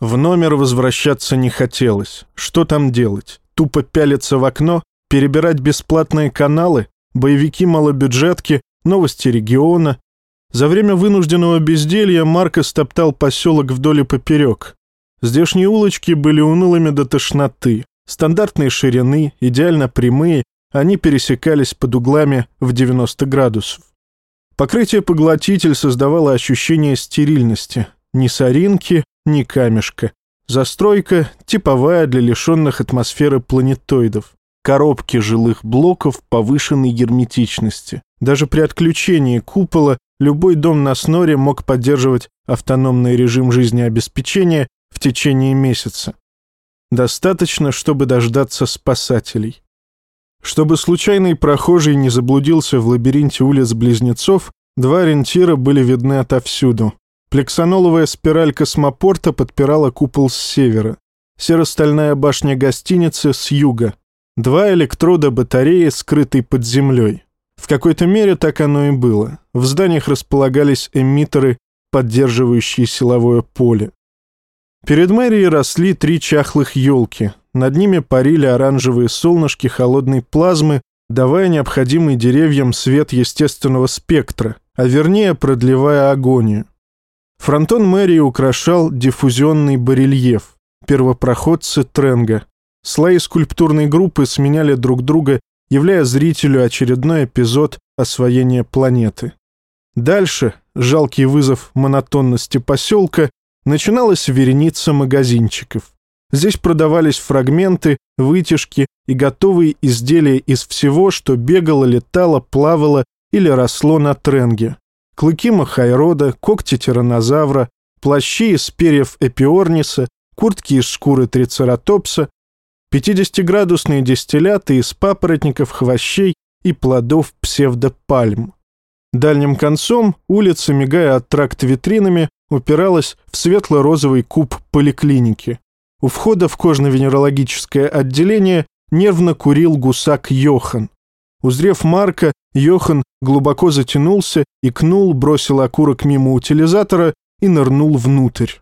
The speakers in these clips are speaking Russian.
В номер возвращаться не хотелось. Что там делать? Тупо пялиться в окно? Перебирать бесплатные каналы? Боевики малобюджетки? Новости региона? За время вынужденного безделья Марко стоптал поселок вдоль и поперек. Здешние улочки были унылыми до тошноты. Стандартные ширины, идеально прямые, они пересекались под углами в 90 градусов. Покрытие-поглотитель создавало ощущение стерильности. Ни соринки, ни камешка. Застройка типовая для лишенных атмосферы планетоидов. Коробки жилых блоков повышенной герметичности. Даже при отключении купола любой дом на Сноре мог поддерживать автономный режим жизнеобеспечения в течение месяца. Достаточно, чтобы дождаться спасателей. Чтобы случайный прохожий не заблудился в лабиринте улиц-близнецов, два ориентира были видны отовсюду. Плексаноловая спираль космопорта подпирала купол с севера. Серо-стальная башня гостиницы с юга. Два электрода батареи, скрытой под землей. В какой-то мере так оно и было. В зданиях располагались эмиттеры, поддерживающие силовое поле. Перед мэрией росли три чахлых елки. Над ними парили оранжевые солнышки холодной плазмы, давая необходимый деревьям свет естественного спектра, а вернее продлевая агонию. Фронтон мэрии украшал диффузионный барельеф, первопроходцы Тренга. Слои скульптурной группы сменяли друг друга, являя зрителю очередной эпизод освоения планеты. Дальше, жалкий вызов монотонности поселка, начиналась вереница магазинчиков. Здесь продавались фрагменты, вытяжки и готовые изделия из всего, что бегало, летало, плавало или росло на тренге клыки махайрода, когти тиранозавра, плащи из перьев эпиорниса, куртки из шкуры трицератопса, 50-градусные дистилляты из папоротников, хвощей и плодов псевдопальм. Дальним концом улица, мигая от тракт витринами, упиралась в светло-розовый куб поликлиники. У входа в кожно-венерологическое отделение нервно курил гусак Йохан. Узрев Марка, Йохан глубоко затянулся, икнул, бросил окурок мимо утилизатора и нырнул внутрь.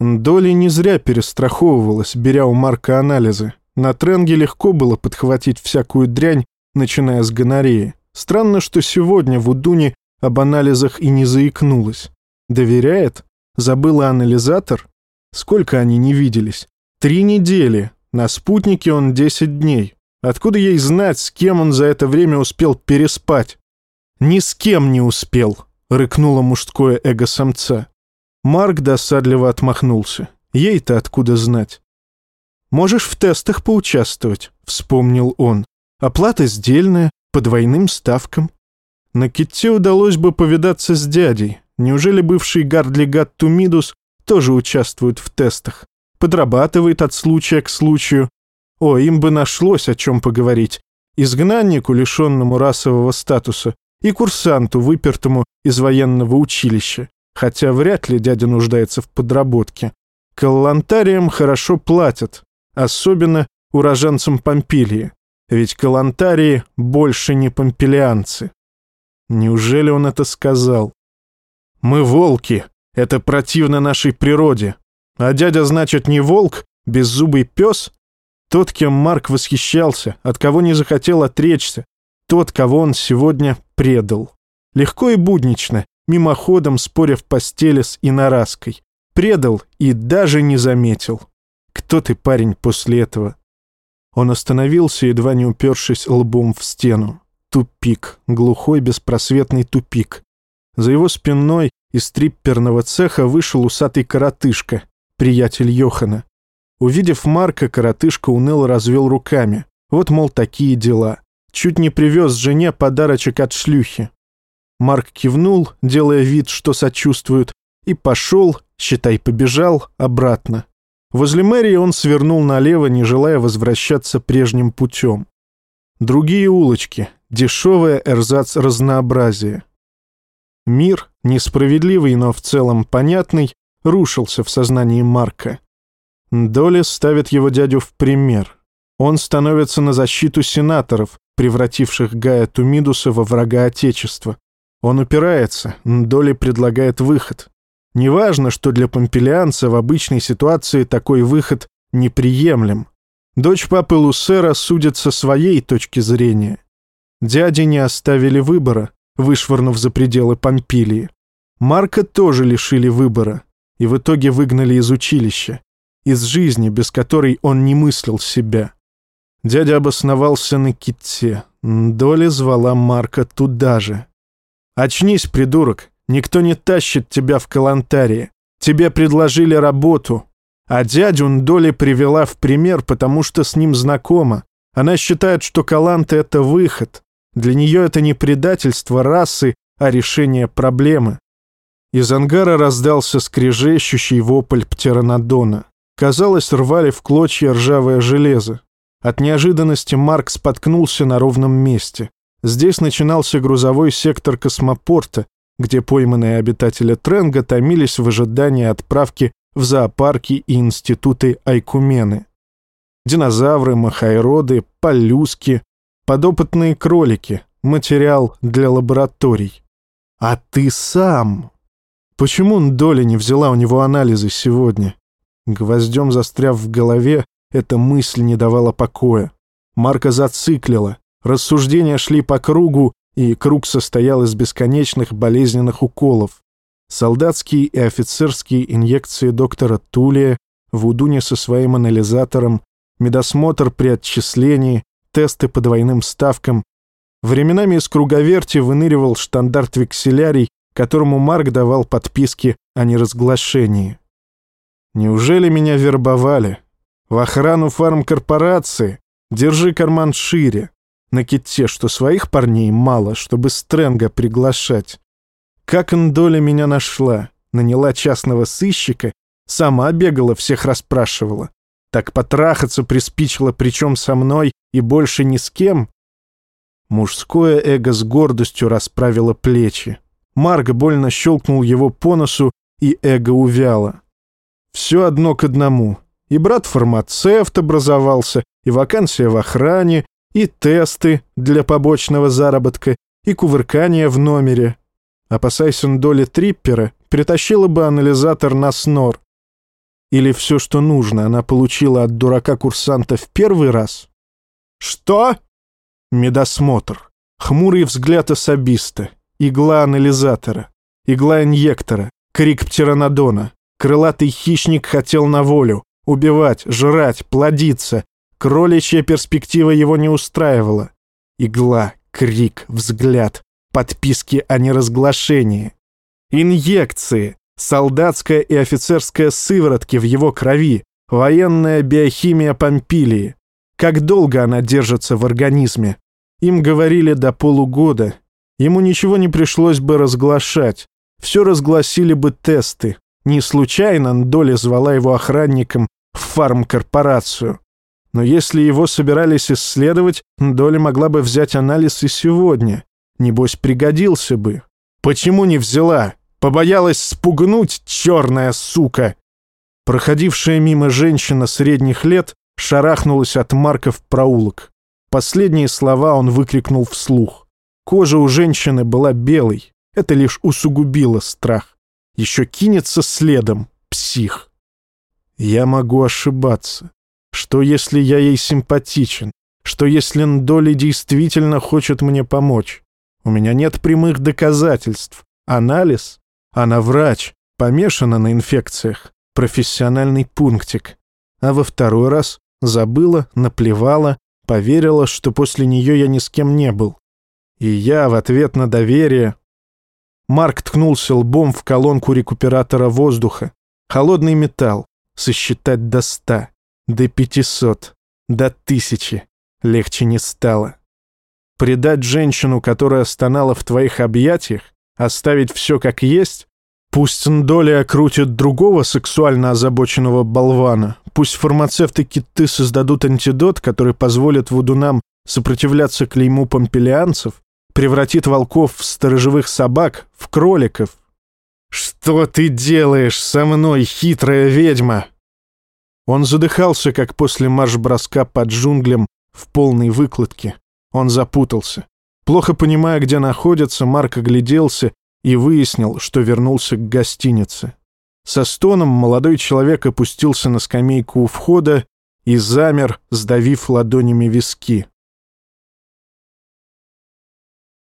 Доли не зря перестраховывалась, беря у Марка анализы. На тренге легко было подхватить всякую дрянь, начиная с гонореи. Странно, что сегодня в Удуне об анализах и не заикнулась. Доверяет? Забыла анализатор? Сколько они не виделись? Три недели. На спутнике он десять дней. Откуда ей знать, с кем он за это время успел переспать? «Ни с кем не успел», — рыкнуло мужское эго самца. Марк досадливо отмахнулся. Ей-то откуда знать? «Можешь в тестах поучаствовать», — вспомнил он. «Оплата сдельная, по двойным ставкам». На Китте удалось бы повидаться с дядей. Неужели бывший гардлигат Тумидус тоже участвует в тестах? Подрабатывает от случая к случаю, о, им бы нашлось о чем поговорить. Изгнаннику, лишенному расового статуса, и курсанту, выпертому из военного училища. Хотя вряд ли дядя нуждается в подработке. Каллантариям хорошо платят, особенно уроженцам Помпилии. Ведь калантарии больше не помпилианцы. Неужели он это сказал? «Мы волки. Это противно нашей природе. А дядя, значит, не волк, беззубый пес?» Тот, кем Марк восхищался, от кого не захотел отречься, тот, кого он сегодня предал. Легко и буднично, мимоходом споря в постели с Инараской. Предал и даже не заметил. Кто ты, парень, после этого? Он остановился, едва не упершись лбом в стену. Тупик, глухой беспросветный тупик. За его спиной из трипперного цеха вышел усатый коротышка, приятель Йохана. Увидев Марка, коротышка уныло развел руками. Вот, мол, такие дела. Чуть не привез жене подарочек от шлюхи. Марк кивнул, делая вид, что сочувствует, и пошел, считай, побежал, обратно. Возле мэрии он свернул налево, не желая возвращаться прежним путем. Другие улочки, дешевое эрзац разнообразие. Мир, несправедливый, но в целом понятный, рушился в сознании Марка. Доли ставит его дядю в пример. Он становится на защиту сенаторов, превративших Гая Тумидуса во врага Отечества. Он упирается, Доли предлагает выход. Неважно, что для помпелианца в обычной ситуации такой выход неприемлем. Дочь папы Лусера судит со своей точки зрения. Дяди не оставили выбора, вышвырнув за пределы Помпилии. Марка тоже лишили выбора и в итоге выгнали из училища, из жизни, без которой он не мыслил себя. Дядя обосновался на ките. Доли звала Марка туда же. «Очнись, придурок, никто не тащит тебя в калантарии. Тебе предложили работу». А дядю Доли привела в пример, потому что с ним знакома. Она считает, что каланты — это выход. Для нее это не предательство расы, а решение проблемы. Из ангара раздался скрежещущий вопль птеранодона. Казалось, рвали в клочья ржавое железо. От неожиданности Марк споткнулся на ровном месте. Здесь начинался грузовой сектор космопорта, где пойманные обитатели Тренга томились в ожидании отправки в зоопарки и институты Айкумены. Динозавры, махайроды, полюски, подопытные кролики, материал для лабораторий. А ты сам... Почему Доля не взяла у него анализы сегодня? Гвоздем застряв в голове, эта мысль не давала покоя. Марка зациклила. Рассуждения шли по кругу, и круг состоял из бесконечных болезненных уколов. Солдатские и офицерские инъекции доктора Тулия, Вудуни со своим анализатором, медосмотр при отчислении, тесты по двойным ставкам. Временами из круговерти выныривал штандарт векселярий, которому Марк давал подписки о неразглашении. Неужели меня вербовали? В охрану фармкорпорации? Держи карман шире. На ките, что своих парней мало, чтобы Стрэнга приглашать. Как Ндоля меня нашла? Наняла частного сыщика? Сама бегала, всех расспрашивала. Так потрахаться приспичило, причем со мной и больше ни с кем? Мужское эго с гордостью расправило плечи. Марк больно щелкнул его по носу, и эго увяло. Все одно к одному. И брат-фармацевт образовался, и вакансия в охране, и тесты для побочного заработка, и кувыркание в номере. Опасайся доли триппера, притащила бы анализатор на снор. Или все, что нужно, она получила от дурака-курсанта в первый раз? Что? Медосмотр. Хмурый взгляд особиста. Игла анализатора. Игла инъектора. Крик птеранодона. Крылатый хищник хотел на волю. Убивать, жрать, плодиться. Кроличья перспектива его не устраивала. Игла, крик, взгляд, подписки о неразглашении. Инъекции, солдатская и офицерская сыворотки в его крови, военная биохимия Помпилии. Как долго она держится в организме? Им говорили до полугода. Ему ничего не пришлось бы разглашать. Все разгласили бы тесты. Не случайно Доля звала его охранником в фармкорпорацию. Но если его собирались исследовать, Доля могла бы взять анализ и сегодня. Небось, пригодился бы. Почему не взяла? Побоялась спугнуть, черная сука!» Проходившая мимо женщина средних лет шарахнулась от Марка в проулок. Последние слова он выкрикнул вслух. Кожа у женщины была белой. Это лишь усугубило страх. Еще кинется следом, псих. Я могу ошибаться. Что, если я ей симпатичен? Что, если Ндоли действительно хочет мне помочь? У меня нет прямых доказательств. Анализ? Она врач, помешана на инфекциях. Профессиональный пунктик. А во второй раз забыла, наплевала, поверила, что после нее я ни с кем не был. И я в ответ на доверие... Марк ткнулся лбом в колонку рекуператора воздуха. Холодный металл. Сосчитать до ста, до пятисот, до тысячи. Легче не стало. Предать женщину, которая стонала в твоих объятиях, Оставить все как есть? Пусть Ндоли окрутит другого сексуально озабоченного болвана. Пусть фармацевты-киты создадут антидот, который позволит вудунам сопротивляться клейму помпелианцев, превратит волков в сторожевых собак, в кроликов. «Что ты делаешь со мной, хитрая ведьма?» Он задыхался, как после марш-броска под джунглям в полной выкладке. Он запутался. Плохо понимая, где находится, Марк огляделся и выяснил, что вернулся к гостинице. Со стоном молодой человек опустился на скамейку у входа и замер, сдавив ладонями виски.